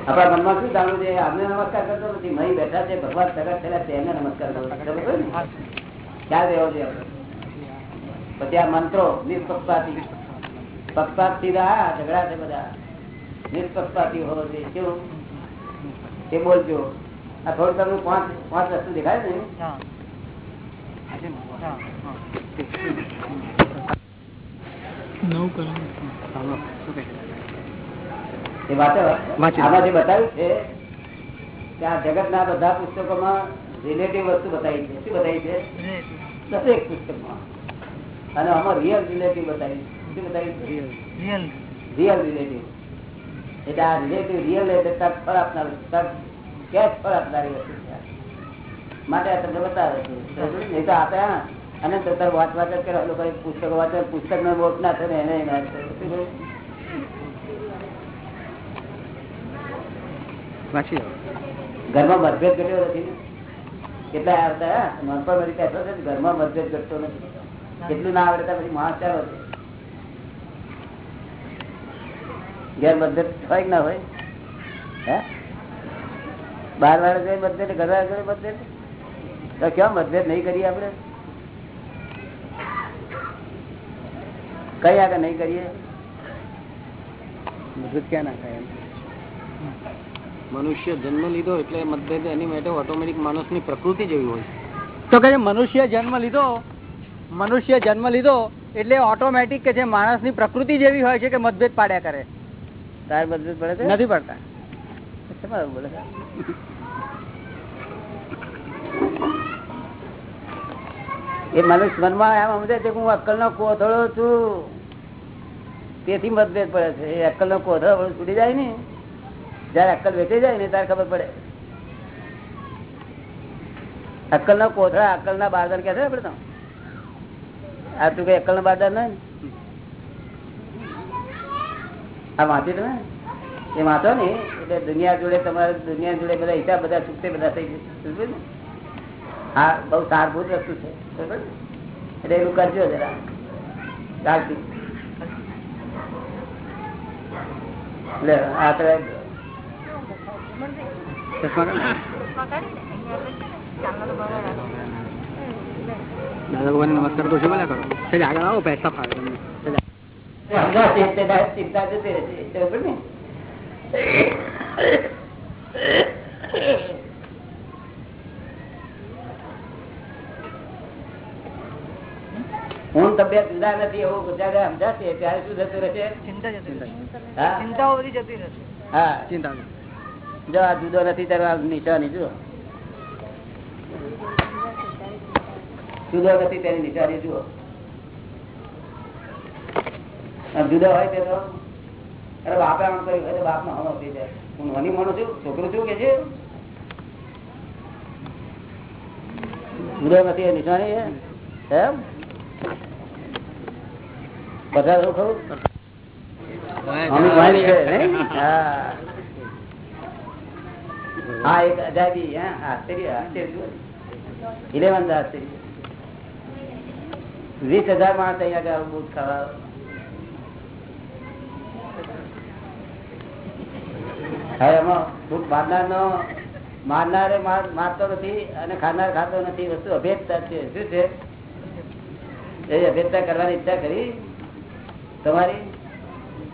આપણા મનમાં શું જાણવું છે? અમને નમસ્કાર કરતો નથી. મહી બેઠા છે ભગવાન સગત થયેલા તેને નમસ્કાર કરવો ખ્યાલ રહેવો છે પછી આ મંત્રો નિષ્પક્ષપાતી. પક્ષપાત ઝઘડા છે બધા. નિષ્પક્ષપાતી હોવો જોઈએ. કેવું? એ બોલજો. આ થોડું તમને પાંચ પાંચ વસ્તુ દેખાય ને? એ વાતો વાંચી આમાં જે બતાવ્યું છે કે આ જગત ના બધા પુસ્તકોમાં રિલેટિવ વસ્તુ બતાવી છે. શું બતાવી છે? દરેક પુસ્તકમાં. અને આમાં રિયલ રિલેટિવ બતાવી શું બતાવી રિયલ રિયલ રિલેટિવ એટલે આ રિલેટિવ રિયલ એટલે તક ફળ આપનાર તક કેશ ફળ આપનારી વસ્તુ છે. માટે આ તમને બતાવે છે. નહીં તો આપ્યા અને તો વાત વાત કરે. લોકો પુસ્તકો વાંચે પુસ્તક નો બોટ ના થાય એને. શું કહ્યું? વાંચી. ઘરમાં મતભેદ ઘટ્યો નથી કેટલા આવતા હા? નોનપણ બધી કહેતો છે ઘરમાં મતભેદ ઘટતો નથી. કેટલું ના આવડે પછી માણસ ચાલો છે. ઘેર મતભેદ હોય કે ના હોય? હે? બાર વાળા જોઈ મતભેદ ઘર જોઈ મતભેદ? તો કેમ મતભેદ નહીં કરીએ આપણે? કઈ આગળ નહીં કરીએ? મતભેદ ક્યાં ના થાય એમ? મનુષ્ય જન્મ લીધો એટલે મતભેદ એની માટે ઓટોમેટિક માણસની પ્રકૃતિ જેવી હોય. તો કે મનુષ્ય જન્મ લીધો મનુષ્ય જન્મ લીધો એટલે ઓટોમેટિક કે જે માણસની પ્રકૃતિ જેવી હોય છે કે મતભેદ પાડ્યા કરે. તાર મતભેદ પડે છે? નથી પડતા. બોલે એ મનુષ્ય મનમાં એમ સમજે છે કે હું અક્કલ નો કોથળો છું. તેથી મતભેદ પડે છે. એ અક્કલ નો કોથળો છૂટી જાય ને. જયારે અક્કલ વેચી જાય ને ત્યારે ખબર પડે. અક્કલ નો કોથળા અક્કલ ના બારદાન કે આ તું કઈ અક્કલ ના બારદાન નહીં? આ વાંચી તમે એ વાંચો ને, એટલે દુનિયા જોડે તમારે દુનિયા જોડે બધા હિસાબ બધા ચૂકતે બધા થઈ જશે ને? હા બહુ સારભૂત વસ્તુ છે. બરોબર ને? એટલે એવું કરજો જરા. ચાલતી એટલે આ તો ચશ્મા કાઢો. દાદા ભગવાન નમસ્કાર તો શું બોલ્યા કરો સહેજ આગળ આવો પૈસા ફાવે તમને ચિંતા જતી રહેશે ને હું તબિયત જુદા નથી એવું ગુજરાત સમજાશે ત્યારે શું થતું રહેશે ચિંતા જતી રહેશે. ચિંતાઓ બધી જતી રહેશે હા ચિંતા. જો આ જુદો નથી ત્યારે નિશાની જુઓ જુદો. નથી તેની નિશાની જુઓ જુદો. હોય તે તો અરે બાપે આમ કર્યું અરે બાપમાં હમો થઈ જાય. હું નાની માણસ છું છોકરું છું કે છે? જુદો નથી એ નિશાની એમ? એવું ખરું? હા. વીસ હજાર માણસ અહીંયા આગળ બૂથ ખાવા મારનારે મારતો નથી અને ખાનાર ખાતો નથી. વસ્તુ અભેદતા છે. શું છે? એ અભેદતા કરવાની ઈચ્છા કરી. તમારી?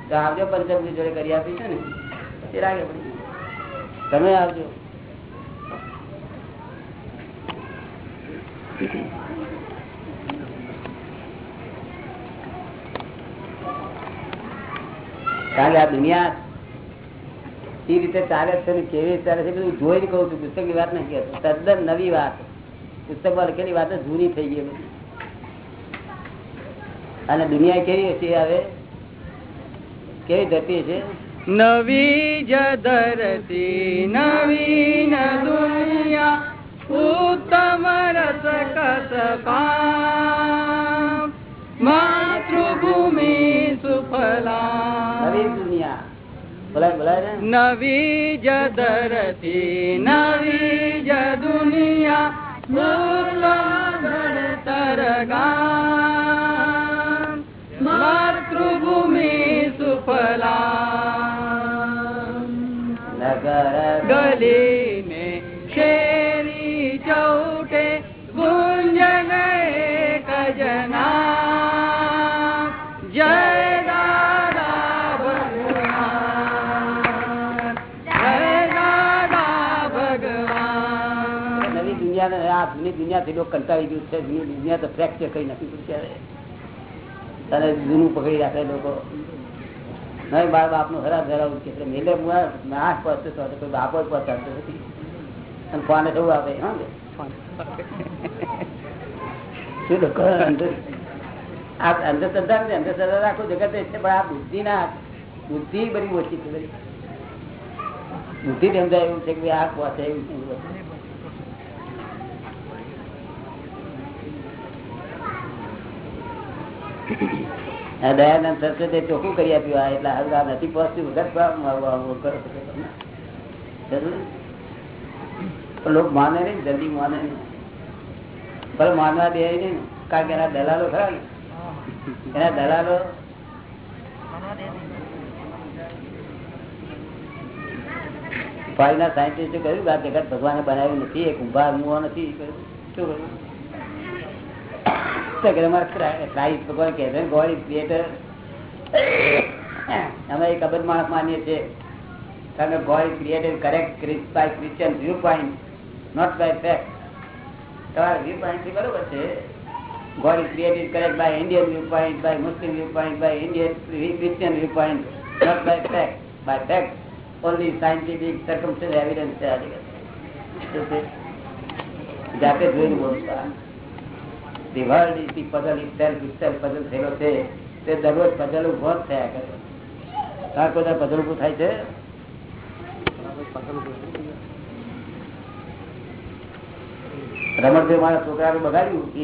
તો આવજો પંચમની જોડે કરી આપીશું ને. એ રાગે પડી. તમે આવજો. કારણ કે આ દુનિયા એ રીતે ચાલે છે ને કેવી રીતે ચાલે છે બધું જોઈને કહું છું. પુસ્તકની વાત નથી કહેતો તદ્દન નવી વાત. પુસ્તકમાં લખેલી વાત જૂની થઈ ગઈ બધી. અને દુનિયા કેવી હશે હવે? કેવી ધરતી છે નવી જ ધરતી નવીન દુનિયા ઉત્તમ રસ કસપા માતૃભૂમિ સુફલા નવી દુનિયા. નવી જ ધરતી નવી જ દુનિયા તરગા માતૃભૂમિ સુફલા ગલી શેરી ચૌટે ગુંજન કજના જય દુનિયા આ જૂની દુનિયા થી લોકો કંટાળી ગયું છે. દુનિયા તો ફ્રેક્ચર કઈ નથી. પૂછ્યા તને જૂનું પકડી રાખે લોકો. નહીં બાપનું હરા ધરાવું છે. મુઆ નાશ પહોંચતો તો કોઈ બાપો જ પહોંચાડતો નથી. અને કોને થવું આપે હા અંધશ્રદ્ધા નથી અંધશ્રદ્ધા આખું જગત છે, પણ આ બુદ્ધિ ના બુદ્ધિ બધી ઓછી છે, બધી. બુદ્ધિ સમજાય એવું છે કે આ પહોંચે એવું છે દયાનંદ સરસ્વતી ચોખ્ખું કરી આપ્યું. આ એટલે હવે આ નથી પહોંચતું વગર લોકો માને નહીં જલ્દી માને નહીં. પણ માનવા દે નહીં. કારણ કે એના દલાલો ખરા એના દલાલો ફાઈના સાયન્ટિસ્ટે કહ્યું કે આ જગત ભગવાને બનાવ્યું નથી, એક ઊભા મુવો નથી. શું કહ્યું? તો કે અમારે ક્રા- ક્રાઇસ્ટ ભગવાન કહે છે ગોડ ઇઝ ક્રિએટર અમે એક અબજ માણસ માનીએ છીએ. કારણ કે God is created correct by Christian viewpoint not by fact તમારા વ્યૂ પોઈન્ટ બરોબર છે. God is created correct by Indian viewpoint by Muslim viewpoint by Indian Christian viewpoint not by fact by fact only scientific circumstance evidence છે? જાતે જોઈને બોલતા The world મારા છોકરાને બગાડ્યું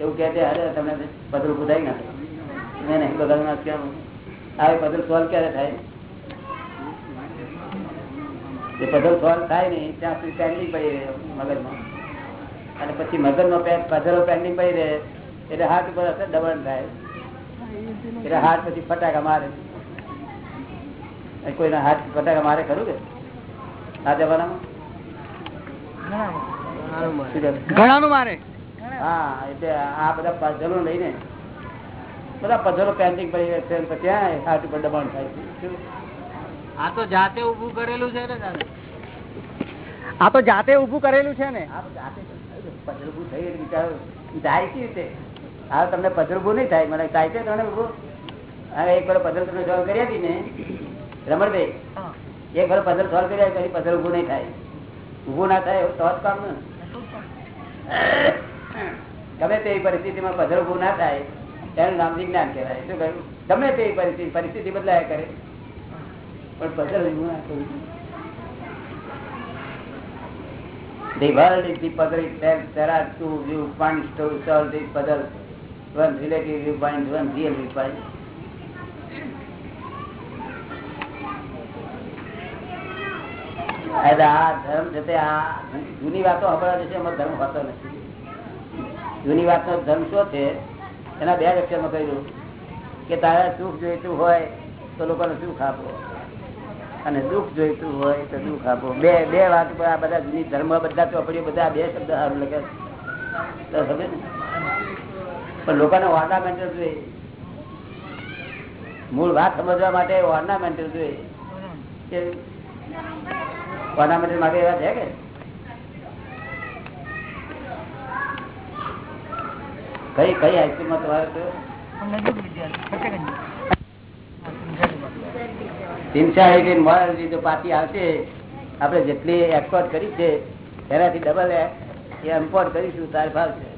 એવું કહે છે, અરે, તમને puzzle ઉભું થાય ના. મેં નહીં બગાડવું ના કેમ આ puzzle સોલ્વ ક્યારે થાય? એ puzzle સોલ્વ થાય નહીં, ત્યાં સુધી પેન્ડિંગ પડી રહ્યો, મગજમાં. અને પછી મગજનો પધરો પેન્ડિંગ પડી રહે એટલે હાથ ઉપર અસર દબાણ થાય. એટલે હાથ પછી ફટાકા મારે. કોઈના હાથ ફટાકા મારે ખરું કે? આ જમાનામાં? ઘણાનું મારે. હા એટલે આ બધા પધરો લઈને બધા પધરો પેન્ડિંગ પડી રહે છે પછી હાથ ઉપર દબાણ થાય છે? આ તો જાતે ઉભું કરેલું છે ને દાદા. આ તો જાતે ઉભું કરેલું છે ને. આ બધા હાથે પધર ઊભું થઈ બિચારો જાય કેવી રીતે? હા તમને પધરભું નહીં થાય. મને થાય છે તમને હવે એક વાર પધર તમે સોલ્વ કરી હતી ને? રમણભાઈ. એક વાર પધર સોલ્વ કર્યા કરી પધર ઉભું નહીં થાય. ઊભું ના થાય તો જ કામ ને. ગમે તેવી પરિસ્થિતિમાં પધર ઉભું ના થાય એનું નામ વિજ્ઞાન કહેવાય. શું કહ્યું? ગમે તેવી પરિસ્થિતિ પરિસ્થિતિ બદલાયા કરે. પણ પધર ઉભું ના થવું The world is the puzzle itself. There are two viewpoints to solve this puzzle. One relative viewpoint, one real viewpoint. એટલે આ ધર્મ છે તે આ જૂની વાતો હમણાં જશે એમાં ધર્મ હોતો નથી જૂની વાતનો ધર્મ શું છે એના બે જ કહ્યું કે તારે સુખ જોઈતું હોય તો લોકોને સુખ આપો અને દુઃખ જોઈતું હોય તો દુઃખ આપો. બે બે વાત પર આ બધા ધર્મ, બધા ચોપડીઓ, બધા બે શબ્દ સારું લખે. સમજે પણ લોકોને ઓર્નામેન્ટલ જોઈએ. મૂળ વાત સમજવા માટે ઓર્નામેન્ટલ જોઈએ. કે ઓર્નામેન્ટલ માટે એવા છે કે? કઈ કઈ હાઈસ્કૂલમાં તમારે તો એ મોરાલિટી જો પાછી આવશે આપણે જેટલી એક્સપોર્ટ કરી છે એનાથી ડબલ એ ઇમ્પોર્ટ કરીશું તારે ભાવશે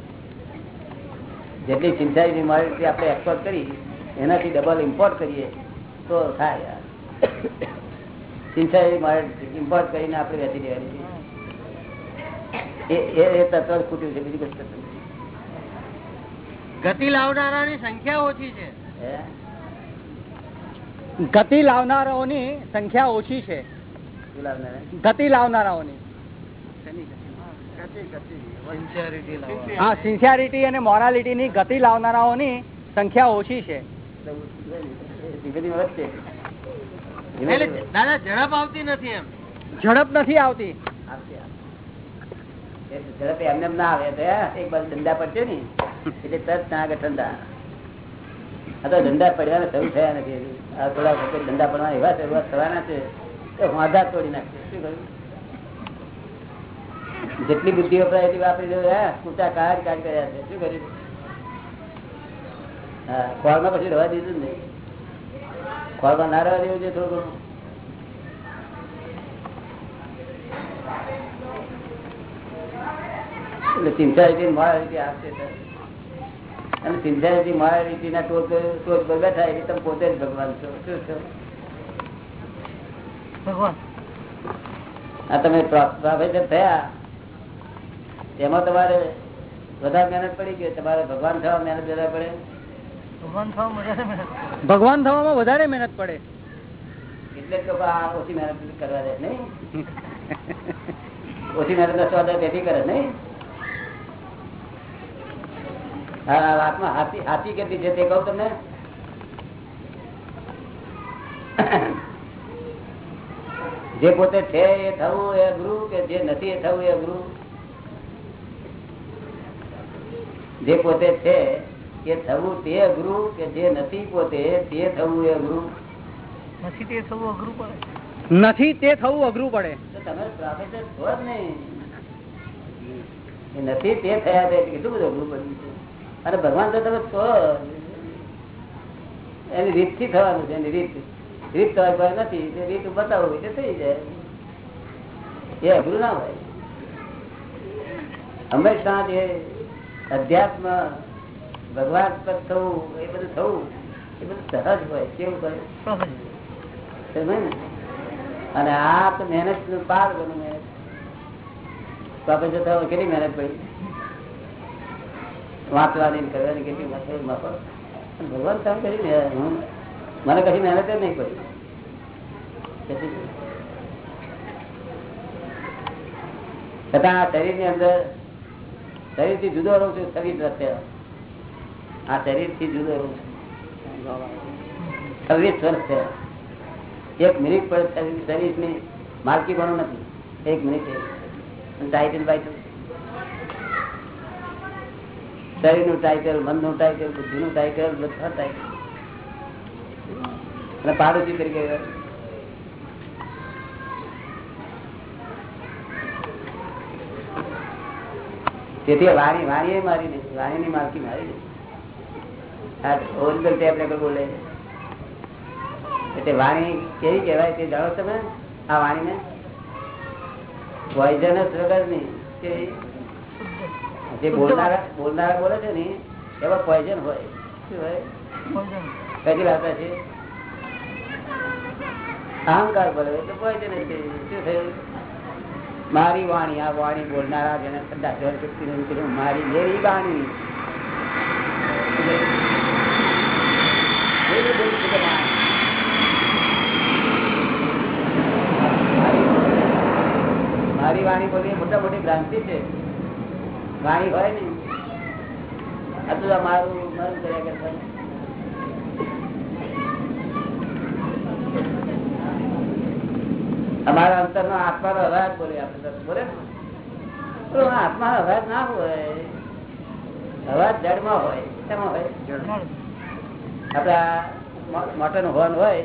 જેટલી સિન્સિયરિટી મળી આપણે એક્સપોર્ટ કરી એનાથી ડબલ ઇમ્પોર્ટ કરીએ તો થાય સિન્સિયરિટી મળી ઇમ્પોર્ટ કરીને આપણે વેચી દેવાની છે. એ તત્વ ખૂટ્યું છે બીજું કશું ગતિ લાવનારાની સંખ્યા ઓછી છે હે? ગતિ લાવનારાઓની સંખ્યા ઓછી છે. ગતિ લાવનારાઓની. હા સિન્સિયરિટી અને મોરાલિટી ની ગતિ લાવનારાઓની સંખ્યા ઓછી છે. ધીમે ધીમે વધશે. ધીમે એટલે ધીમે. દાદા ઝડપ આવતી નથી એમ. ઝડપ નથી આવતી. આવશે, આવશે. એ ઝડપે એમને ના આવે તો એક બાજુ ધંધા પડશે ને. એટલે તરત ના ઠંડા આ તો ધંધા પડ્યા શરૂ થયા નથી. આ થોડા વખત ધંધા પડવા એવા શરૂઆત થવાના છે કે વાંધા તોડી નાખશે શું કહ્યું? જેટલી બુદ્ધિ વપરાય એટલી વાપરી દો હે? કૂટા કાઢ કર્યા છે. શું કર્યું? હા, ખોળમાં પછી રવા દીધું ને ખોળમાં ના રવા દેવું છે થોડું એટલે સિન્સિયરિટી મોરાલિટી આવશે તો અને સિન્સિયરિટી મોરાલિટી ના ટોચ ટોચ પર બેઠા એટલે તમે પોતે જ ભગવાન છો. શું છો? ભગવાન. આ તમે પ્રોફેસર થયા. તેમાં તમારે વધારે મહેનત પડી ગઈ. તમારે ભગવાન થવા મહેનત વધારે પડે. ભગવાન થવા ભગવાન થવામાં વધારે મહેનત પડે. એટલે જ લોકો આ ઓછી મહેનત કરવા દે નહીં? ઓછી મહેનત સ્વાદ તેથી કરે નહીં? હા. વાતમાં હાથી હાથી કેટલી છે તે કહું તમને? જે પોતે છે એ થવું એ અઘરું કે જે નથી એ થવું એ અઘરું? જે પોતે છે એ થવું તે અઘરું કે જે નથી પોતે તે થવું એ અઘરું? નથી તે થવું અઘરું પડે. નથી તે થવું અઘરું પડે. તો તમે પ્રોફેસર છો જ નહીં. નથી તે થયા તે કેટલું બધું અઘરું પડ્યું છે? અને ભગવાન તો તમે છો. એની રીતથી થવાનું છે, એની રીત. રીત થવા પર નથી રીત બતાવો એટલે થઈ જાય. એ અઘરું ના હોય. હંમેશા જે અધ્યાત્મ, ભગવાન પર થવું, એ બધું થવું, એ બધું સહજ હોય, કેવું હોય? ને? અને આ તો મહેનતનું પાર બનવું મહેનત તો આપણે જતા કેટલી મહેનત પડી? વાંચવાની કરવાની કેટલી ભગવાન કામ કરી ને, હું મને કશી મહેનત નહીં પડી. છતાં શરીરની અંદર શરીરથી જુદો રહું છું, શરીર પ્રત્યે આ શરીરથી જુદો રહું છું. છવ્વીસ વર્ષ છે એક મિનિટ પર શરીરની માલકી બનો નથી. એક મિનિટ ટાઈટલ બાઈટલ શરીરનું ટાઈટલ મનનું ટાઈટલ બુદ્ધિ નું ટાઈટલ બધા ટાઈટલ અને પાડોશી તરીકે તેથી વાણી વાણી મારી નથી વાણી ની માલકી મારી આ ઓરિજિનલ ટેપ રેકર્ડ બોલે એટલે વાણી કેવી કહેવાય તે જાણો તમે? આ વાણીને? પોઈઝનસ વગરની જે બોલનારા બોલનારા બોલે છે ને એમાં પોઈઝન હોય. શું હોય? કઈ વાત છે અહંકાર બોલે એટલે પોઈઝન છે. શું થયું? મારી વાણી આ વાણી બોલનારા જેને ઠંડા મારી કે વાણી. મારી વાણી બોલી મોટા મોટી ભ્રાંતિ છે. વાણી હોય ને. મારું મારું કર્યા કરતા. અમારા અંતર નો આત્મા નો અવાજ બોલે આપણે બોલે ને? આત્મા નો અવાજ ના હોય. અવાજ જડમાં હોય શેમાં હોય? આપડા મોટર નો હોર્ન હોય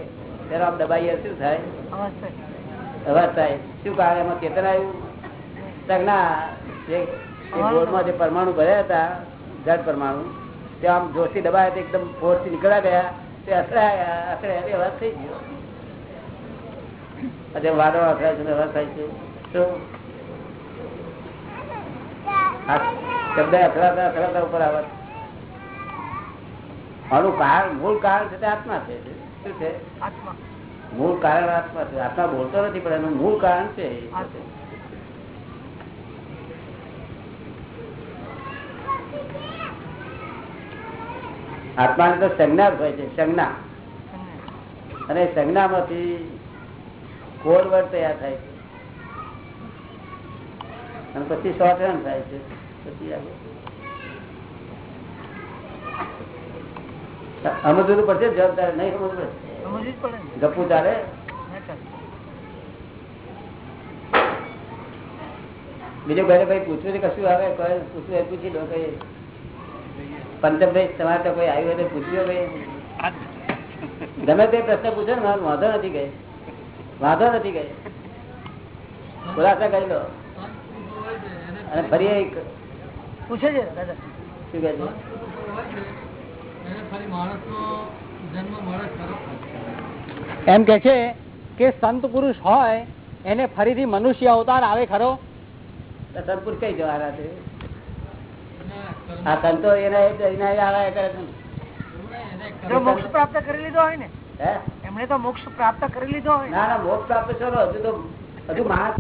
ત્યારે આમ દબાઈએ શું થાય? અવાજ થાય. શું કારણ એમાં કેતન આવ્યું? ના. ગોળમાં જે પરમાણુ ભર્યા હતા જળ પરમાણુ તે આમ જોશી દબાયા એકદમ ફોર્સથી નીકળ્યા ગયા તે અથડાયા અથડાયા તે થઈ ગયો. આજે વાદળો અથડાય છે ને થાય છે. તો શબ્દ અથડાતા અથડાતા ઉપર અવાજ આનું કારણ મૂળ કારણ છે તે આત્મા છે. શું છે? મૂળ કારણ આત્મા છે. આત્મા બોલતો નથી પણ એનું મૂળ કારણ છે આત્મા. આત્માની તો સંજ્ઞા જ હોય છે સંજ્ઞા. અને સંજ્ઞામાંથી કોડ વર્ડ તૈયાર થાય છે. અને પછી સ્વતંત્ર થાય છે. પછી સમજવું પડશે જવાબદાર નહીં સમજવું પડશે ગપુ ચાલે બીજું ઘરે ભાઈ પૂછવું કશું આવે? પૂછવું પૂછી લો કઈ પંચમભાઈ તમારે તો કોઈ આવ્યું હોય તો પૂછ્યો ભાઈ. ગમે તે પ્રશ્ન પૂછો ને વાંધો નથી ગઈ વાંધો નથી ગઈ ખુલાસા કરી લો. અને ફરી એક પૂછે છે દાદા. શું કહે છે? એમ કે છે કે સંત પુરુષ હોય એને ફરીથી મનુષ્ય અવતાર આવે ખરો? તો સદપુરુષ કઈ જવાના છે? આ સંતો એના એના આવ્યા કરે. જો મોક્ષ પ્રાપ્ત કરી લીધો હોય ને હે એમણે તો મોક્ષ પ્રાપ્ત કરી લીધો હોય ને. ના મોક્ષ પ્રાપ્ત કરો હજુ તો હજુ માણસ